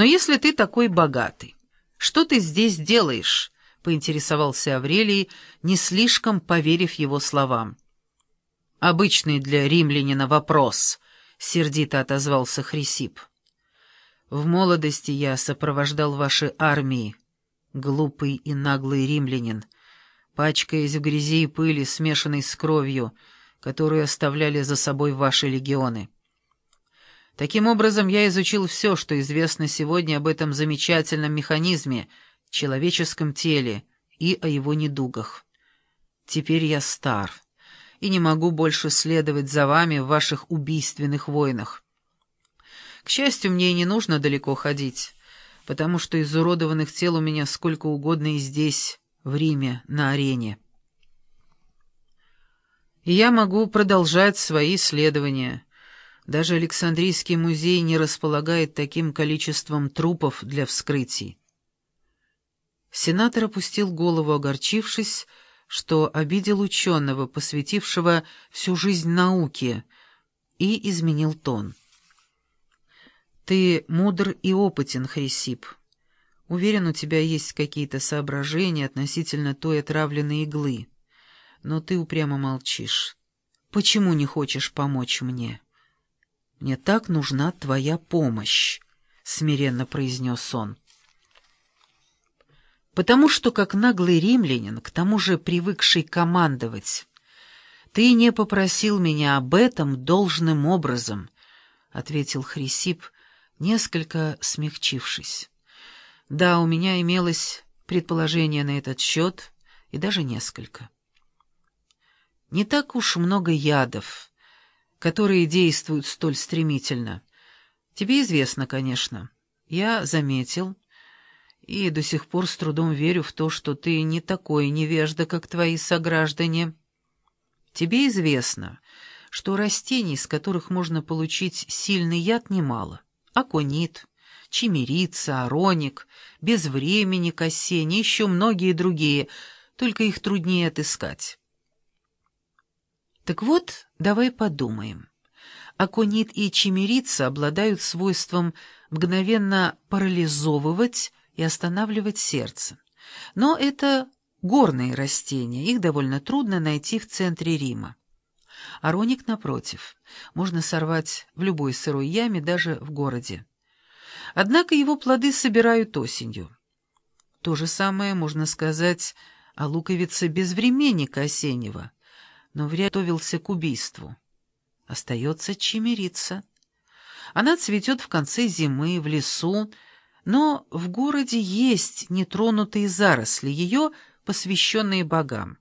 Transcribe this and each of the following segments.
Но если ты такой богатый, что ты здесь делаешь?» — поинтересовался Аврелий, не слишком поверив его словам. «Обычный для римлянина вопрос», — сердито отозвался Хрисип. «В молодости я сопровождал ваши армии, глупый и наглый римлянин, пачкаясь в грязи и пыли, смешанной с кровью, которую оставляли за собой ваши легионы. Таким образом, я изучил все, что известно сегодня об этом замечательном механизме, человеческом теле и о его недугах. Теперь я стар и не могу больше следовать за вами в ваших убийственных войнах. К счастью, мне и не нужно далеко ходить, потому что изуродованных тел у меня сколько угодно и здесь, в Риме, на арене. И я могу продолжать свои исследования. Даже Александрийский музей не располагает таким количеством трупов для вскрытий. Сенатор опустил голову, огорчившись, что обидел ученого, посвятившего всю жизнь науке, и изменил тон. «Ты мудр и опытен, Хрисип. Уверен, у тебя есть какие-то соображения относительно той отравленной иглы. Но ты упрямо молчишь. Почему не хочешь помочь мне?» «Мне так нужна твоя помощь», — смиренно произнес он потому что, как наглый римлянин, к тому же привыкший командовать, ты не попросил меня об этом должным образом, — ответил Хрисип, несколько смягчившись. Да, у меня имелось предположение на этот счет, и даже несколько. Не так уж много ядов, которые действуют столь стремительно. Тебе известно, конечно. Я заметил, и до сих пор с трудом верю в то, что ты не такой невежда, как твои сограждане. Тебе известно, что растений, из которых можно получить сильный яд, немало. Аконит, чимерица, ароник, безвременник осенний, еще многие другие, только их труднее отыскать. Так вот, давай подумаем. Аконит и чимерица обладают свойством мгновенно парализовывать и останавливать сердце. Но это горные растения, их довольно трудно найти в центре Рима. Ароник, напротив, можно сорвать в любой сырой яме, даже в городе. Однако его плоды собирают осенью. То же самое можно сказать о луковице безвременника осеннего, но вряд к убийству. Остается чимерица. Она цветет в конце зимы, в лесу, но в городе есть нетронутые заросли, ее посвященные богам.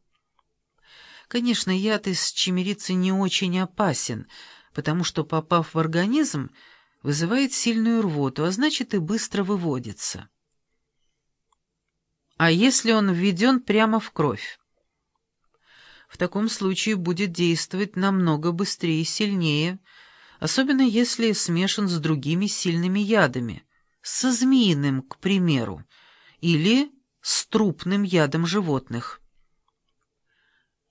Конечно, яд из чемерицы не очень опасен, потому что, попав в организм, вызывает сильную рвоту, а значит и быстро выводится. А если он введен прямо в кровь? В таком случае будет действовать намного быстрее и сильнее, особенно если смешан с другими сильными ядами со змеиным, к примеру, или с трупным ядом животных.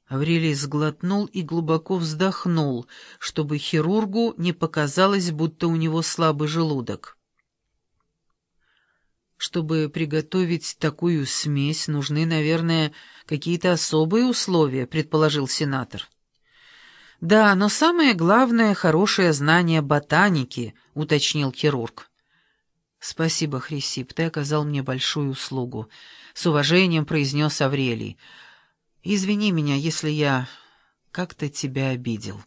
Аврелий сглотнул и глубоко вздохнул, чтобы хирургу не показалось, будто у него слабый желудок. Чтобы приготовить такую смесь, нужны, наверное, какие-то особые условия, предположил сенатор. Да, но самое главное — хорошее знание ботаники, уточнил хирург. «Спасибо, Хрисип, ты оказал мне большую услугу», — с уважением произнес Аврелий. «Извини меня, если я как-то тебя обидел».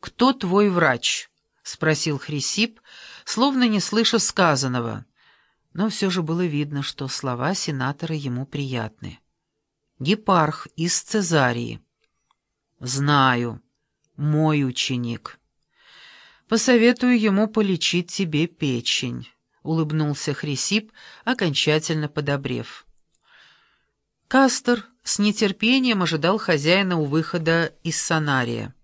«Кто твой врач?» — спросил Хрисип, словно не слыша сказанного. Но все же было видно, что слова сенатора ему приятны. «Гепарх из Цезарии». «Знаю. Мой ученик». Посоветую ему полечить тебе печень», — улыбнулся Хрисип, окончательно подобрев. Кастер с нетерпением ожидал хозяина у выхода из сонария.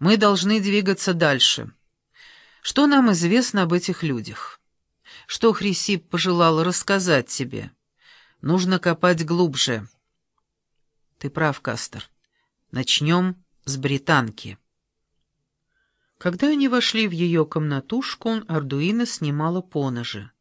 «Мы должны двигаться дальше. Что нам известно об этих людях? Что Хрисип пожелал рассказать тебе? Нужно копать глубже». «Ты прав, Кастер. Начнем с британки». Когда они вошли в ее комнатушку, Ардуина снимала поножи.